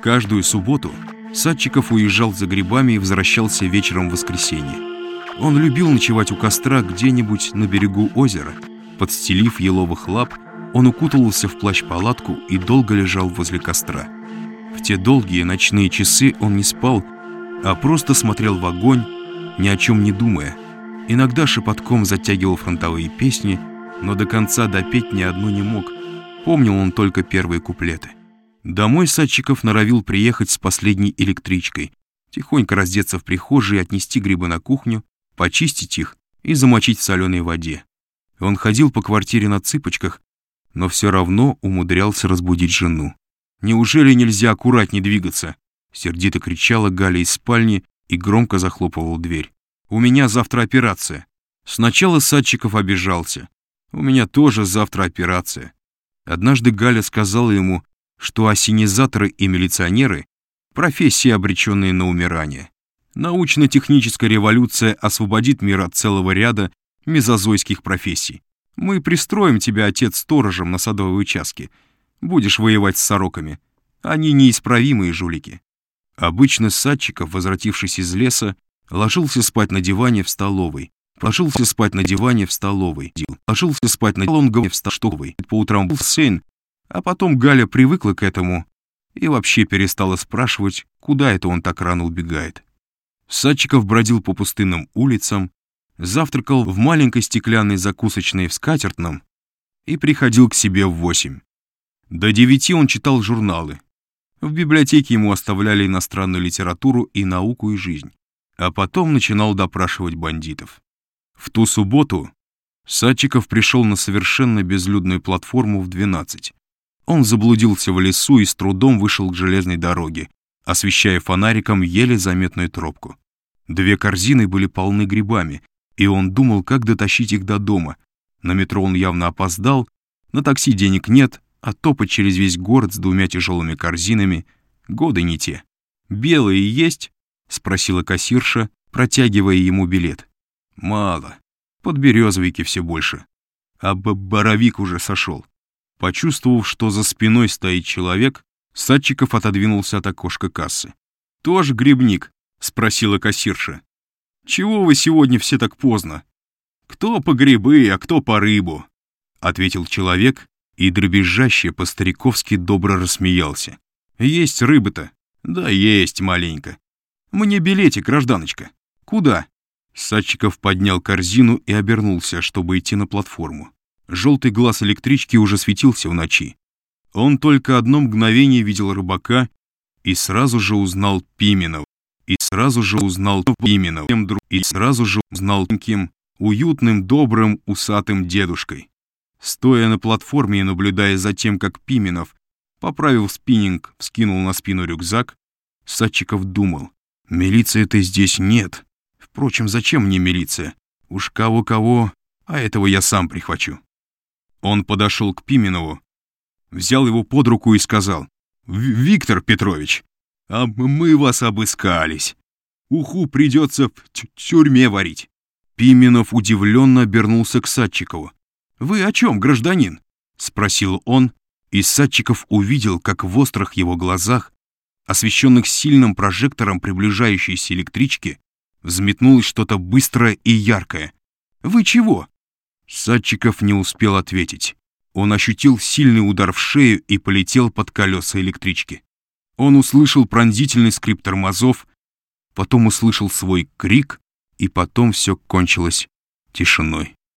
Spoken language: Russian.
Каждую субботу Садчиков уезжал за грибами и возвращался вечером в воскресенье. Он любил ночевать у костра где-нибудь на берегу озера. Подстелив еловых лап, он укутывался в плащ-палатку и долго лежал возле костра. В те долгие ночные часы он не спал, а просто смотрел в огонь, ни о чем не думая. Иногда шепотком затягивал фронтовые песни, но до конца допеть ни одну не мог. Помнил он только первые куплеты. Домой Садчиков норовил приехать с последней электричкой, тихонько раздеться в прихожей отнести грибы на кухню, почистить их и замочить в соленой воде. Он ходил по квартире на цыпочках, но все равно умудрялся разбудить жену. «Неужели нельзя аккуратнее двигаться?» Сердито кричала Галя из спальни и громко захлопывал дверь. «У меня завтра операция». Сначала Садчиков обижался. «У меня тоже завтра операция». Однажды Галя сказала ему, что осенизаторы и милиционеры — профессии, обреченные на умирание. Научно-техническая революция освободит мир от целого ряда мезозойских профессий. Мы пристроим тебя, отец, сторожем на садовой участке. Будешь воевать с сороками. Они неисправимые жулики. Обычно Садчиков, возвратившись из леса, ложился спать на диване в столовой. Ложился спать на диване в столовой. Ложился спать на диване в столовой. По утрам был сын, а потом Галя привыкла к этому и вообще перестала спрашивать, куда это он так рано убегает. Садчиков бродил по пустынным улицам, завтракал в маленькой стеклянной закусочной в Скатертном и приходил к себе в восемь. До девяти он читал журналы, в библиотеке ему оставляли иностранную литературу и науку и жизнь, а потом начинал допрашивать бандитов. В ту субботу Садчиков пришел на совершенно безлюдную платформу в 12. Он заблудился в лесу и с трудом вышел к железной дороге, освещая фонариком еле заметную тропку. Две корзины были полны грибами, и он думал, как дотащить их до дома. На метро он явно опоздал, на такси денег нет, а топать через весь город с двумя тяжелыми корзинами — годы не те. «Белые есть?» — спросила кассирша, протягивая ему билет. «Мало. Подберезовики все больше. А боровик уже сошел». Почувствовав, что за спиной стоит человек, Садчиков отодвинулся от окошка кассы. «Тоже грибник?» — спросила кассирша. «Чего вы сегодня все так поздно?» «Кто по грибы, а кто по рыбу?» — ответил человек и дребезжаще по-стариковски добро рассмеялся. «Есть рыба-то?» «Да есть, маленько». «Мне билетик, гражданочка». «Куда?» Садчиков поднял корзину и обернулся, чтобы идти на платформу. Желтый глаз электрички уже светился в ночи. Он только одно мгновение видел рыбака и сразу же узнал Пименова. И сразу же узнал Пименова. И сразу же узнал кем уютным, добрым, усатым дедушкой. Стоя на платформе и наблюдая за тем, как Пименов, поправив спиннинг, вскинул на спину рюкзак, Садчиков думал, милиции-то здесь нет. Впрочем, зачем мне милиция? Уж кого-кого, а этого я сам прихвачу. Он подошел к Пименову, взял его под руку и сказал, «Виктор Петрович, а мы вас обыскались. Уху придется в тюрьме варить». Пименов удивленно обернулся к Садчикову. «Вы о чем, гражданин?» — спросил он, и Садчиков увидел, как в острых его глазах, освещенных сильным прожектором приближающейся электрички, взметнулось что-то быстрое и яркое. «Вы чего?» Садчиков не успел ответить. Он ощутил сильный удар в шею и полетел под колеса электрички. Он услышал пронзительный скрип тормозов, потом услышал свой крик, и потом все кончилось тишиной.